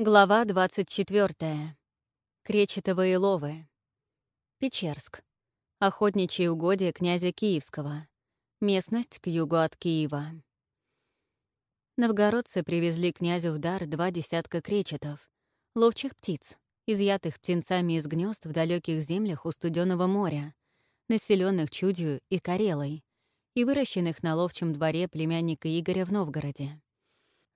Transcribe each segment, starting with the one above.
Глава 24. Кречетовые ловы. Печерск. Охотничьи угодья князя Киевского. Местность к югу от Киева. Новгородцы привезли князю в дар два десятка кречетов, ловчих птиц, изъятых птенцами из гнезд в далеких землях у Студенного моря, населенных Чудью и Карелой, и выращенных на ловчем дворе племянника Игоря в Новгороде.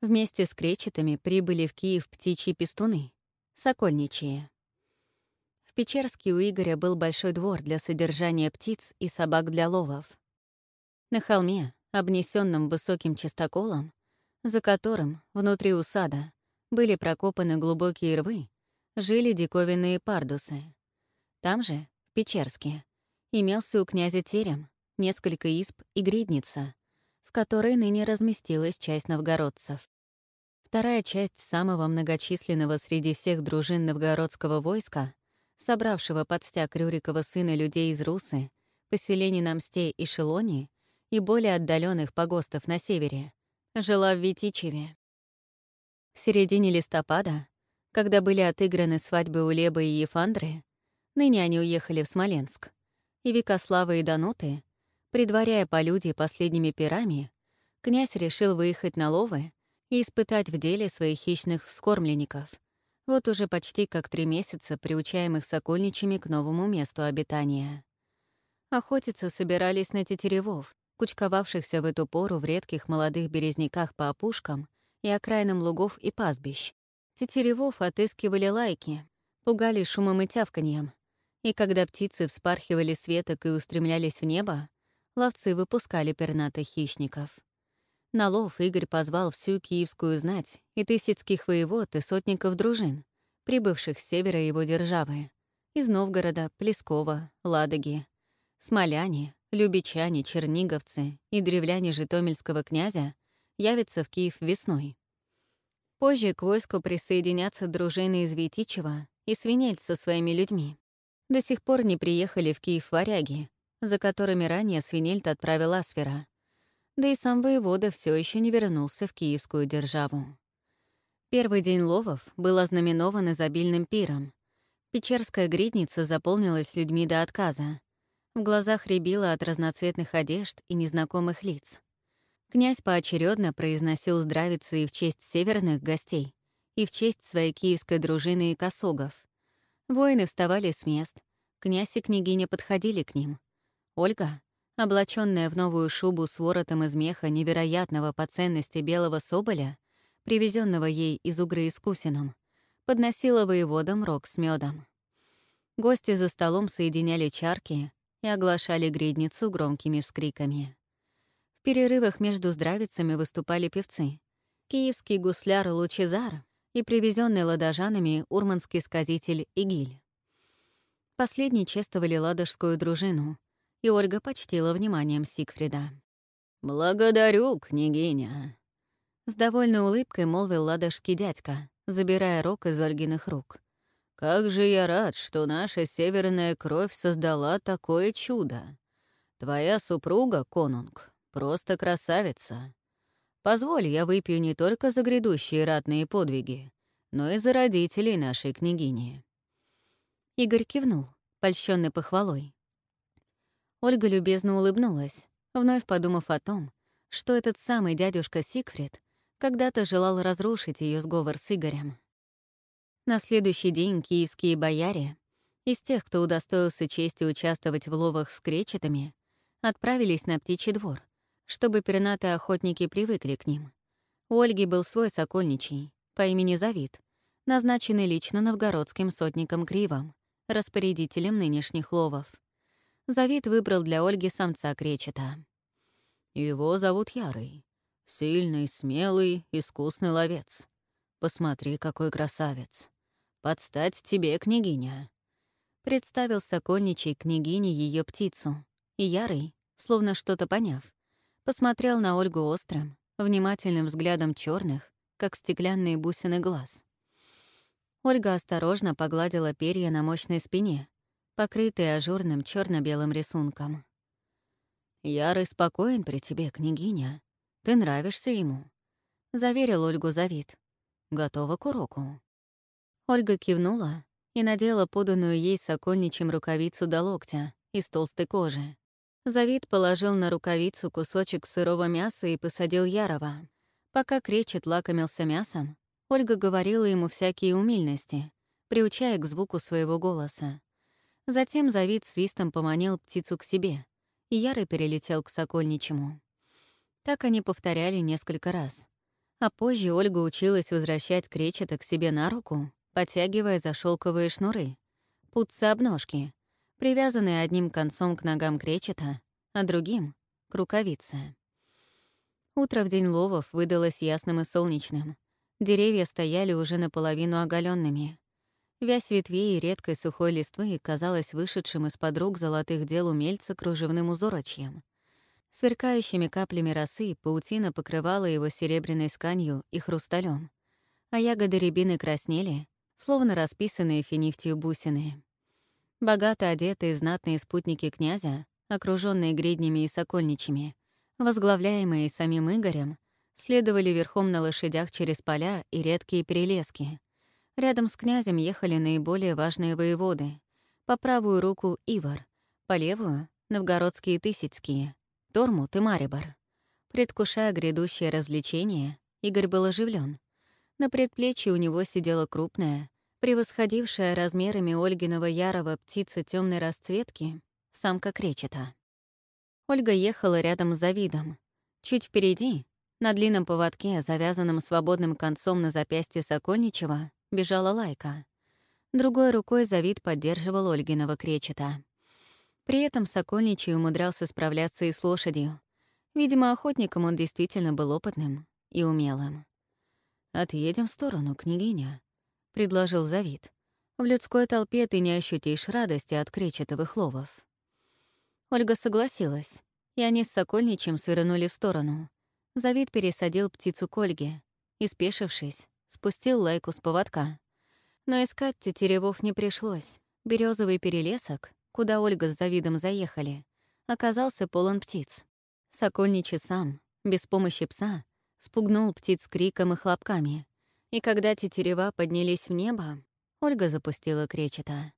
Вместе с кречетами прибыли в Киев птичьи пестуны, сокольничьи. В Печерске у Игоря был большой двор для содержания птиц и собак для ловов. На холме, обнесенном высоким частоколом, за которым, внутри усада, были прокопаны глубокие рвы, жили диковинные пардусы. Там же, в Печерске, имелся у князя терем, несколько изб и гридница, в которой ныне разместилась часть новгородцев. Вторая часть самого многочисленного среди всех дружин новгородского войска, собравшего под стяг Рюрикова сына людей из Русы, поселений на Мсте и Шелоне и более отдаленных погостов на севере, жила в Витичеве. В середине листопада, когда были отыграны свадьбы у Лебы и Ефандры, ныне они уехали в Смоленск, и Викослава и Дануты, предваряя полюдье последними пирами, князь решил выехать на Ловы и испытать в деле своих хищных вскормленников. Вот уже почти как три месяца приучаемых сокольничьими к новому месту обитания. Охотиться собирались на тетеревов, кучковавшихся в эту пору в редких молодых березняках по опушкам и окраинам лугов и пастбищ. Тетеревов отыскивали лайки, пугали шумом и тявканьем, и когда птицы вспархивали с веток и устремлялись в небо, ловцы выпускали пернатых хищников. На лов Игорь позвал всю киевскую знать и тысяцких воевод и сотников дружин, прибывших с севера его державы, из Новгорода, Плескова, Ладоги. Смоляне, любичане, черниговцы и древляне житомирского князя явятся в Киев весной. Позже к войску присоединятся дружины из Витичева и Свинельц со своими людьми. До сих пор не приехали в Киев варяги, за которыми ранее Свинельт отправил Асфера — да и сам воевода все еще не вернулся в киевскую державу. Первый день ловов был ознаменован изобильным пиром. Печерская гридница заполнилась людьми до отказа. В глазах рябило от разноцветных одежд и незнакомых лиц. Князь поочередно произносил здравицы и в честь северных гостей, и в честь своей киевской дружины и косогов. Воины вставали с мест, князь и княгиня подходили к ним. Ольга, облаченная в новую шубу с воротом из меха невероятного по ценности белого соболя, привезенного ей из угры с кусином, подносила воеводам рог с медом. Гости за столом соединяли чарки и оглашали гридницу громкими вскриками. В перерывах между здравицами выступали певцы. Киевский гусляр Лучезар и привезенный ладожанами урманский сказитель Игиль. Последние чествовали ладожскую дружину — и Ольга почтила вниманием Сигфрида. «Благодарю, княгиня», — с довольной улыбкой молвил ладожский дядька, забирая рог из Ольгиных рук. «Как же я рад, что наша северная кровь создала такое чудо. Твоя супруга, конунг, просто красавица. Позволь, я выпью не только за грядущие ратные подвиги, но и за родителей нашей княгини». Игорь кивнул, польщенный похвалой. Ольга любезно улыбнулась, вновь подумав о том, что этот самый дядюшка Сигфрид когда-то желал разрушить ее сговор с Игорем. На следующий день киевские бояре, из тех, кто удостоился чести участвовать в ловах с кречетами, отправились на птичий двор, чтобы пернатые охотники привыкли к ним. У Ольги был свой сокольничий, по имени Завид, назначенный лично новгородским сотником Кривом, распорядителем нынешних ловов. Завид выбрал для Ольги самца кречета. «Его зовут Ярый. Сильный, смелый, искусный ловец. Посмотри, какой красавец. Подстать тебе, княгиня». Представил сокольничий княгине ее птицу, и Ярый, словно что-то поняв, посмотрел на Ольгу острым, внимательным взглядом черных, как стеклянные бусины глаз. Ольга осторожно погладила перья на мощной спине, покрытый ажурным черно белым рисунком. «Ярый спокоен при тебе, княгиня. Ты нравишься ему», — заверил Ольгу Завид. «Готова к уроку». Ольга кивнула и надела поданную ей сокольничьим рукавицу до локтя из толстой кожи. Завид положил на рукавицу кусочек сырого мяса и посадил Ярова. Пока кречет лакомился мясом, Ольга говорила ему всякие умильности, приучая к звуку своего голоса. Затем Завид свистом поманил птицу к себе, и Ярый перелетел к Сокольничему. Так они повторяли несколько раз. А позже Ольга училась возвращать кречета к себе на руку, подтягивая за шелковые шнуры, путцы обножки, привязанные одним концом к ногам кречета, а другим — к рукавице. Утро в день ловов выдалось ясным и солнечным. Деревья стояли уже наполовину оголенными. Вязь ветвей и редкой сухой листвы казалась вышедшим из-под рук золотых дел умельца кружевным узорочьем. Сверкающими каплями росы паутина покрывала его серебряной сканью и хрусталем, а ягоды рябины краснели, словно расписанные финифтью бусины. Богато одетые знатные спутники князя, окруженные гриднями и сокольничьими, возглавляемые самим Игорем, следовали верхом на лошадях через поля и редкие перелески. Рядом с князем ехали наиболее важные воеводы. По правую руку — Ивар, по левую — новгородские Тысяцкие, Тормут и Марибор. Предвкушая грядущее развлечение, Игорь был оживлен. На предплечье у него сидела крупная, превосходившая размерами Ольгиного ярого птица темной расцветки, самка кречета. Ольга ехала рядом с Завидом. Чуть впереди, на длинном поводке, завязанном свободным концом на запястье Сокольничева, бежала Лайка. Другой рукой Завид поддерживал Ольгиного кречета. При этом Сокольничий умудрялся справляться и с лошадью. Видимо, охотником он действительно был опытным и умелым. «Отъедем в сторону, княгиня», — предложил Завид. «В людской толпе ты не ощутишь радости от кречетовых ловов». Ольга согласилась, и они с Сокольничем свернули в сторону. Завид пересадил птицу к Ольге и, спешившись, спустил лайку с поводка. Но искать тетеревов не пришлось. Березовый перелесок, куда Ольга с Завидом заехали, оказался полон птиц. Сокольничий сам, без помощи пса, спугнул птиц криком и хлопками, и когда тетерева поднялись в небо, Ольга запустила кречета.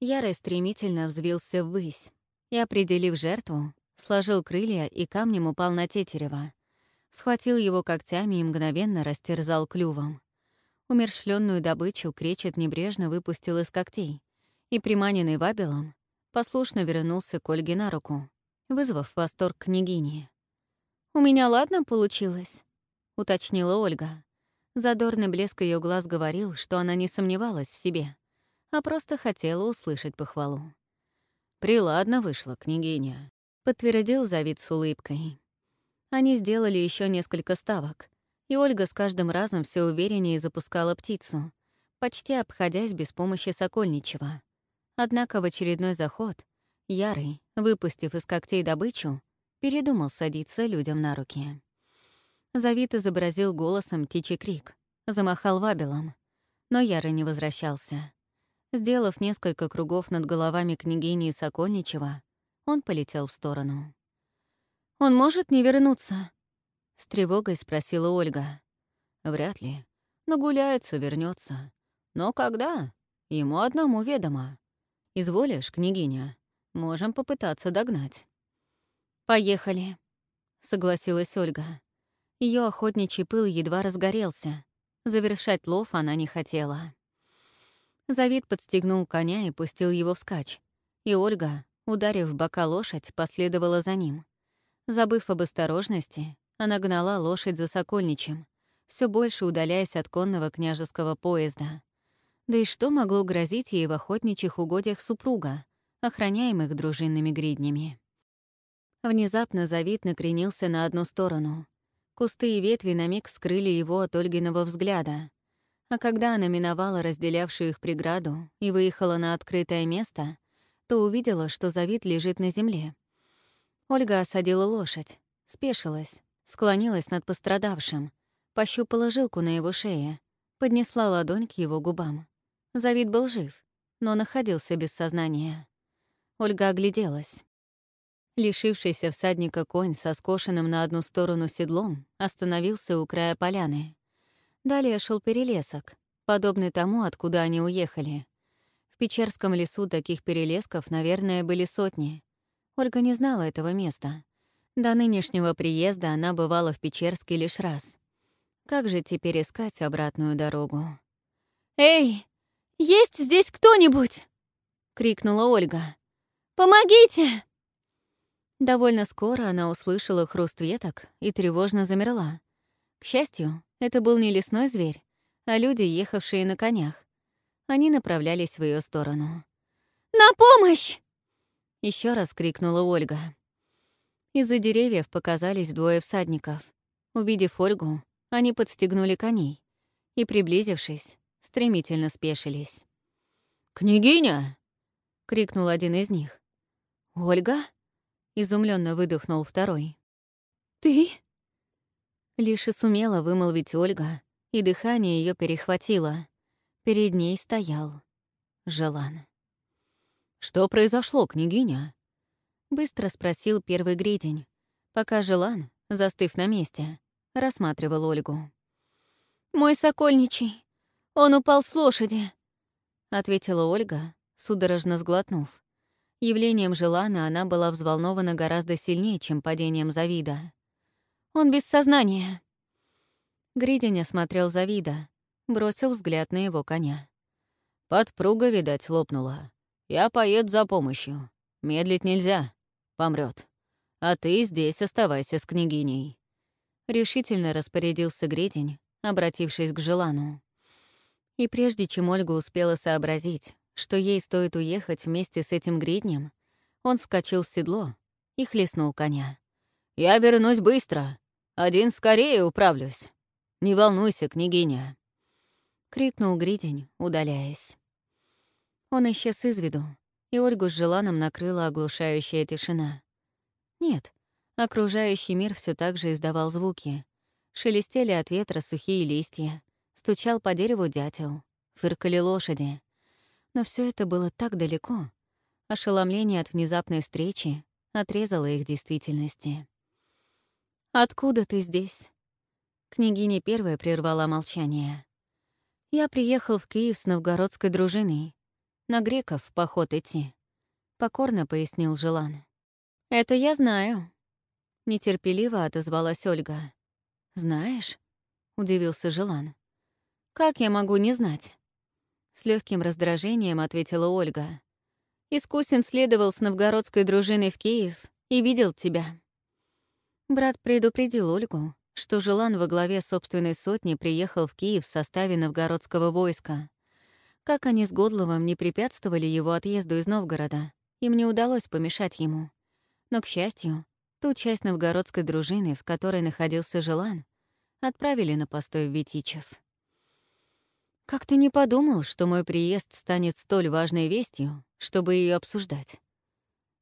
Ярый стремительно взвился ввысь и, определив жертву, сложил крылья и камнем упал на тетерева. Схватил его когтями и мгновенно растерзал клювом. Умершленную добычу кречет небрежно выпустил из когтей и, приманенный вабелом, послушно вернулся к Ольге на руку, вызвав восторг княгини. «У меня ладно получилось?» — уточнила Ольга. Задорный блеск ее глаз говорил, что она не сомневалась в себе, а просто хотела услышать похвалу. «Приладно вышла, княгиня», — подтвердил Завид с улыбкой. Они сделали еще несколько ставок, и Ольга с каждым разом все увереннее запускала птицу, почти обходясь без помощи Сокольничего. Однако в очередной заход Ярый, выпустив из когтей добычу, передумал садиться людям на руки. Завид изобразил голосом птичий крик, замахал вабелом, но Ярый не возвращался. Сделав несколько кругов над головами княгини и Сокольничева, он полетел в сторону. «Он может не вернуться?» — с тревогой спросила Ольга. «Вряд ли. Нагуляется, вернется. Но когда? Ему одному ведомо. Изволишь, княгиня, можем попытаться догнать». «Поехали», — согласилась Ольга. Ее охотничий пыл едва разгорелся. Завершать лов она не хотела. Завид подстегнул коня и пустил его вскачь. И Ольга, ударив бока лошадь, последовала за ним. Забыв об осторожности, она гнала лошадь за Сокольничем, все больше удаляясь от конного княжеского поезда. Да и что могло грозить ей в охотничьих угодьях супруга, охраняемых дружинными гриднями? Внезапно Завид накренился на одну сторону — Кусты и ветви на миг скрыли его от Ольгиного взгляда. А когда она миновала разделявшую их преграду и выехала на открытое место, то увидела, что Завид лежит на земле. Ольга осадила лошадь, спешилась, склонилась над пострадавшим, пощупала жилку на его шее, поднесла ладонь к его губам. Завид был жив, но находился без сознания. Ольга огляделась. Лишившийся всадника конь со скошенным на одну сторону седлом остановился у края поляны. Далее шел перелесок, подобный тому, откуда они уехали. В Печерском лесу таких перелесков, наверное, были сотни. Ольга не знала этого места. До нынешнего приезда она бывала в Печерске лишь раз. Как же теперь искать обратную дорогу? «Эй, есть здесь кто-нибудь?» — крикнула Ольга. «Помогите!» Довольно скоро она услышала хруст веток и тревожно замерла. К счастью, это был не лесной зверь, а люди, ехавшие на конях. Они направлялись в ее сторону. «На помощь!» Еще раз крикнула Ольга. Из-за деревьев показались двое всадников. Увидев Ольгу, они подстегнули коней и, приблизившись, стремительно спешились. «Княгиня!» — крикнул один из них. «Ольга?» — изумленно выдохнул второй. «Ты?» Лишь и сумела вымолвить Ольга, и дыхание ее перехватило. Перед ней стоял Желан. «Что произошло, княгиня?» — быстро спросил первый гридень, пока Желан, застыв на месте, рассматривал Ольгу. «Мой сокольничий, он упал с лошади», — ответила Ольга, судорожно сглотнув. Явлением Желана она была взволнована гораздо сильнее, чем падением Завида. Он без сознания». Гридень осмотрел Завида, бросил взгляд на его коня. «Подпруга, видать, лопнула. Я поеду за помощью. Медлить нельзя. Помрет. А ты здесь оставайся с княгиней». Решительно распорядился Гридень, обратившись к Желану. И прежде чем Ольга успела сообразить, что ей стоит уехать вместе с этим гриднем, он вскочил в седло и хлестнул коня. «Я вернусь быстро. Один скорее управлюсь. Не волнуйся, княгиня!» — крикнул Гридень, удаляясь. Он исчез из виду, и Ольгу с Желаном накрыла оглушающая тишина. Нет, окружающий мир все так же издавал звуки. Шелестели от ветра сухие листья, стучал по дереву дятел, фыркали лошади. Но все это было так далеко. Ошеломление от внезапной встречи отрезало их действительности. «Откуда ты здесь?» Княгиня первая прервала молчание. «Я приехал в Киев с новгородской дружиной. На греков в поход идти», — покорно пояснил Желан. «Это я знаю», — нетерпеливо отозвалась Ольга. «Знаешь?» — удивился Желан. «Как я могу не знать?» С легким раздражением ответила Ольга. «Искусин следовал с новгородской дружиной в Киев и видел тебя». Брат предупредил Ольгу, что Желан во главе собственной сотни приехал в Киев в составе новгородского войска. Как они с Годловым не препятствовали его отъезду из Новгорода, им не удалось помешать ему. Но, к счастью, ту часть новгородской дружины, в которой находился Желан, отправили на постой в Витичев. «Как ты не подумал, что мой приезд станет столь важной вестью, чтобы ее обсуждать?»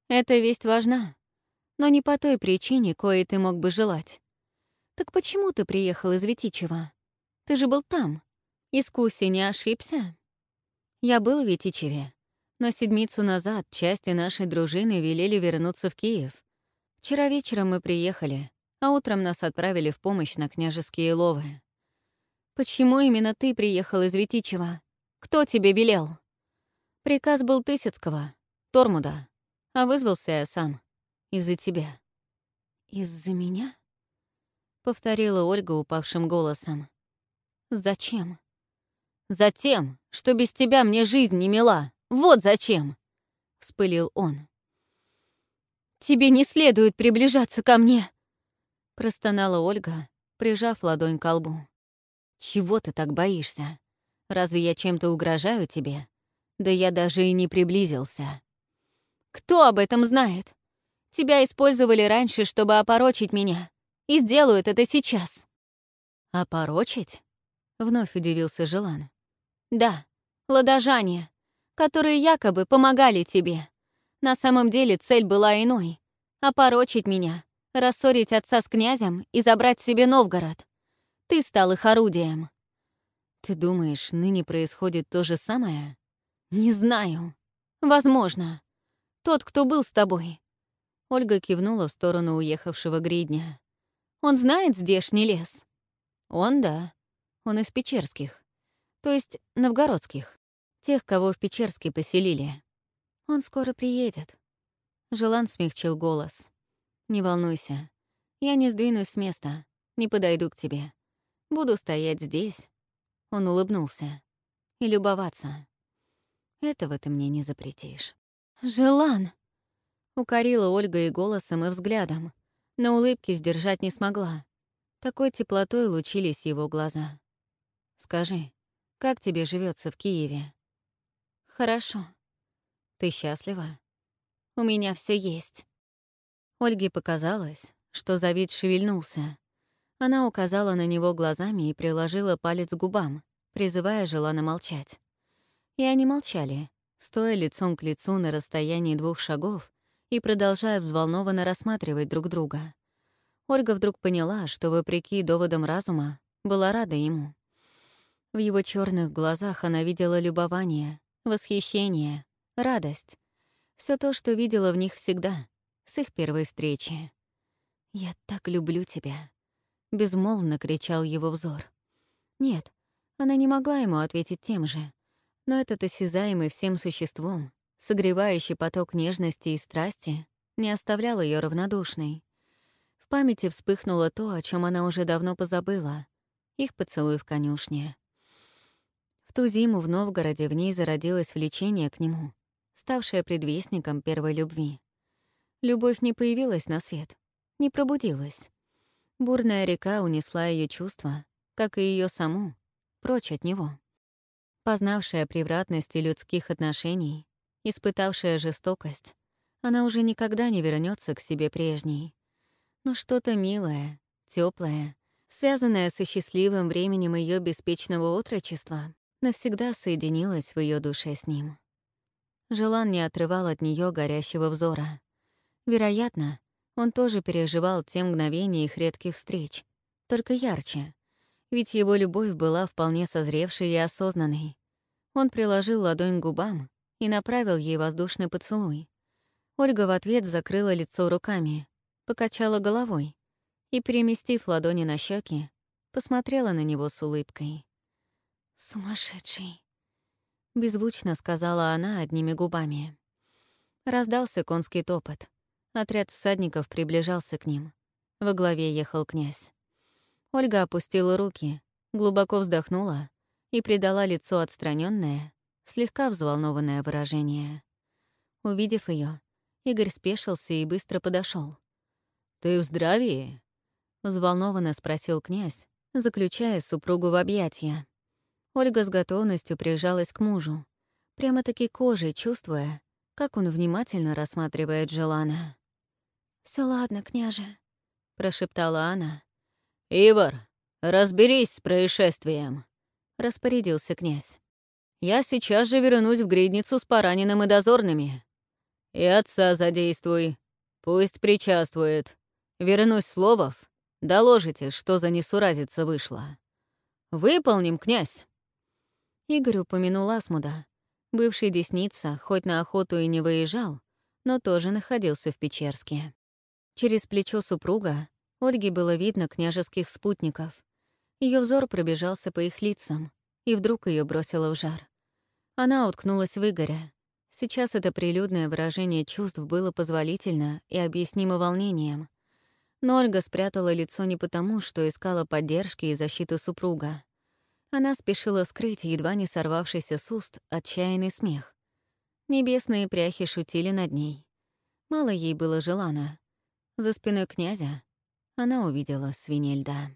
«Эта весть важна, но не по той причине, коей ты мог бы желать. Так почему ты приехал из Витичева? Ты же был там. Искуси не ошибся? Я был в Витичеве, но седмицу назад части нашей дружины велели вернуться в Киев. Вчера вечером мы приехали, а утром нас отправили в помощь на княжеские ловы. Почему именно ты приехал из Витичева? Кто тебе велел? Приказ был Тысяцкого, Тормуда, а вызвался я сам. Из-за тебя». «Из-за меня?» — повторила Ольга упавшим голосом. «Зачем?» «Затем, что без тебя мне жизнь не мила. Вот зачем!» — вспылил он. «Тебе не следует приближаться ко мне!» — простонала Ольга, прижав ладонь к лбу. «Чего ты так боишься? Разве я чем-то угрожаю тебе? Да я даже и не приблизился». «Кто об этом знает? Тебя использовали раньше, чтобы опорочить меня, и сделают это сейчас». «Опорочить?» — вновь удивился Желан. «Да, ладожане, которые якобы помогали тебе. На самом деле цель была иной — опорочить меня, рассорить отца с князем и забрать себе Новгород. Ты стал их орудием». «Ты думаешь, ныне происходит то же самое?» «Не знаю. Возможно. Тот, кто был с тобой, Ольга кивнула в сторону уехавшего гридня. «Он знает здешний лес?» «Он, да. Он из Печерских. То есть новгородских. Тех, кого в Печерске поселили. Он скоро приедет. Желан смягчил голос. «Не волнуйся. Я не сдвинусь с места, не подойду к тебе. Буду стоять здесь». Он улыбнулся. «И любоваться. Этого ты мне не запретишь». «Желан!» Укорила Ольга и голосом, и взглядом, но улыбки сдержать не смогла. Такой теплотой лучились его глаза. «Скажи, как тебе живется в Киеве?» «Хорошо. Ты счастлива?» «У меня все есть». Ольге показалось, что Завид шевельнулся. Она указала на него глазами и приложила палец к губам, призывая Желана молчать. И они молчали, стоя лицом к лицу на расстоянии двух шагов и продолжая взволнованно рассматривать друг друга. Ольга вдруг поняла, что, вопреки доводам разума, была рада ему. В его черных глазах она видела любование, восхищение, радость. все то, что видела в них всегда, с их первой встречи. «Я так люблю тебя», — безмолвно кричал его взор. Нет, она не могла ему ответить тем же, но этот осязаемый всем существом, согревающий поток нежности и страсти, не оставлял ее равнодушной. В памяти вспыхнуло то, о чем она уже давно позабыла — их поцелуй в конюшне. Ту зиму в Новгороде в ней зародилось влечение к нему, ставшее предвестником первой любви. Любовь не появилась на свет, не пробудилась. Бурная река унесла ее чувства, как и ее саму, прочь от него. Познавшая превратности людских отношений, испытавшая жестокость, она уже никогда не вернется к себе прежней. Но что-то милое, теплое, связанное со счастливым временем ее беспечного отрочества, навсегда соединилось в ее душе с ним. Желан не отрывал от нее горящего взора. Вероятно, он тоже переживал те мгновения их редких встреч, только ярче, ведь его любовь была вполне созревшей и осознанной. Он приложил ладонь к губам и направил ей воздушный поцелуй. Ольга в ответ закрыла лицо руками, покачала головой и, переместив ладони на щеки, посмотрела на него с улыбкой. «Сумасшедший», — беззвучно сказала она одними губами. Раздался конский топот. Отряд всадников приближался к ним. Во главе ехал князь. Ольга опустила руки, глубоко вздохнула и придала лицу отстраненное, слегка взволнованное выражение. Увидев ее, Игорь спешился и быстро подошел. «Ты в здравии?» — взволнованно спросил князь, заключая супругу в объятия. Ольга с готовностью прижалась к мужу, прямо-таки кожей чувствуя, как он внимательно рассматривает Желана. Все ладно, княже», — прошептала она, «Ивар, разберись с происшествием», — распорядился князь. «Я сейчас же вернусь в гридницу с пораненным и дозорными. И отца задействуй, пусть причаствует. Вернусь Словов, доложите, что за несуразица вышла. Выполним, князь». Игорь упомянул Асмуда. Бывший десница, хоть на охоту и не выезжал, но тоже находился в Печерске. Через плечо супруга Ольге было видно княжеских спутников. Ее взор пробежался по их лицам, и вдруг ее бросило в жар. Она уткнулась в Игоря. Сейчас это прилюдное выражение чувств было позволительно и объяснимо волнением. Но Ольга спрятала лицо не потому, что искала поддержки и защиты супруга. Она спешила скрыть едва не сорвавшийся с уст отчаянный смех. Небесные пряхи шутили над ней. Мало ей было желано. За спиной князя она увидела свиней льда.